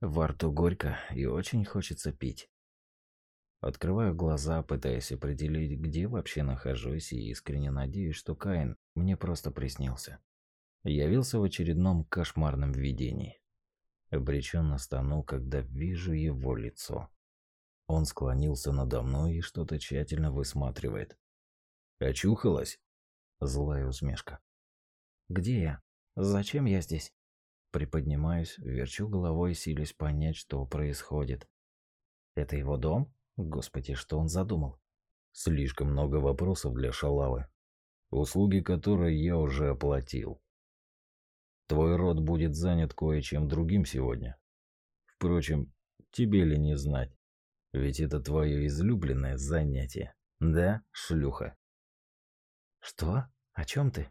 Во рту горько и очень хочется пить. Открываю глаза, пытаясь определить, где вообще нахожусь, и искренне надеюсь, что Каин мне просто приснился. Явился в очередном кошмарном видении. Обреченно стану, когда вижу его лицо. Он склонился надо мной и что-то тщательно высматривает. «Очухалась?» Злая усмешка. «Где я? Зачем я здесь?» Приподнимаюсь, верчу головой, силясь понять, что происходит. «Это его дом?» Господи, что он задумал? Слишком много вопросов для шалавы, услуги которой я уже оплатил. Твой род будет занят кое-чем другим сегодня. Впрочем, тебе ли не знать, ведь это твое излюбленное занятие, да, шлюха? Что? О чем ты?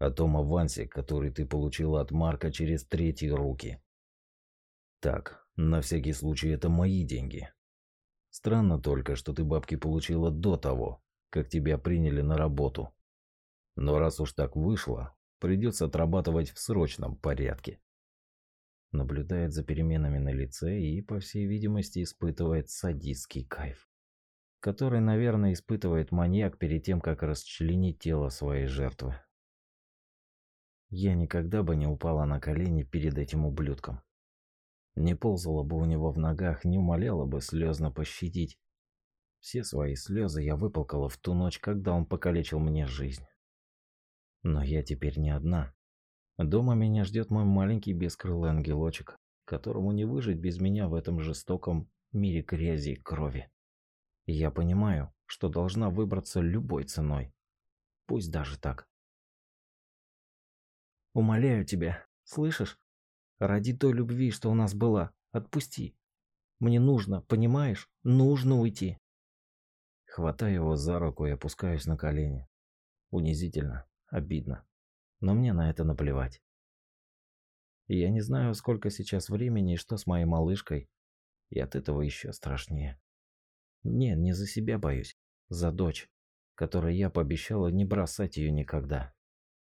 О том авансе, который ты получила от Марка через третьи руки. Так, на всякий случай это мои деньги, Странно только, что ты бабки получила до того, как тебя приняли на работу. Но раз уж так вышло, придется отрабатывать в срочном порядке. Наблюдает за переменами на лице и, по всей видимости, испытывает садистский кайф, который, наверное, испытывает маньяк перед тем, как расчленить тело своей жертвы. Я никогда бы не упала на колени перед этим ублюдком. Не ползала бы у него в ногах, не умоляла бы слезно пощадить. Все свои слезы я выплакала в ту ночь, когда он покалечил мне жизнь. Но я теперь не одна. Дома меня ждет мой маленький бескрылый ангелочек, которому не выжить без меня в этом жестоком мире грязи и крови. Я понимаю, что должна выбраться любой ценой. Пусть даже так. Умоляю тебя, слышишь? Ради той любви, что у нас была, отпусти. Мне нужно, понимаешь? Нужно уйти. Хватаю его за руку и опускаюсь на колени. Унизительно, обидно. Но мне на это наплевать. я не знаю, сколько сейчас времени и что с моей малышкой. И от этого еще страшнее. Нет, не за себя боюсь. За дочь, которой я пообещала не бросать ее никогда.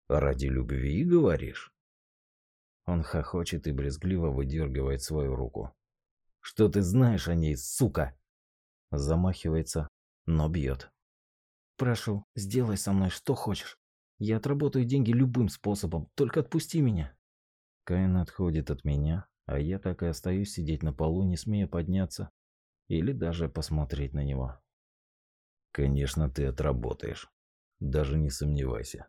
«Ради любви, говоришь?» Он хохочет и брезгливо выдергивает свою руку. «Что ты знаешь о ней, сука?» Замахивается, но бьет. «Прошу, сделай со мной что хочешь. Я отработаю деньги любым способом, только отпусти меня». Каин отходит от меня, а я так и остаюсь сидеть на полу, не смея подняться или даже посмотреть на него. «Конечно, ты отработаешь. Даже не сомневайся.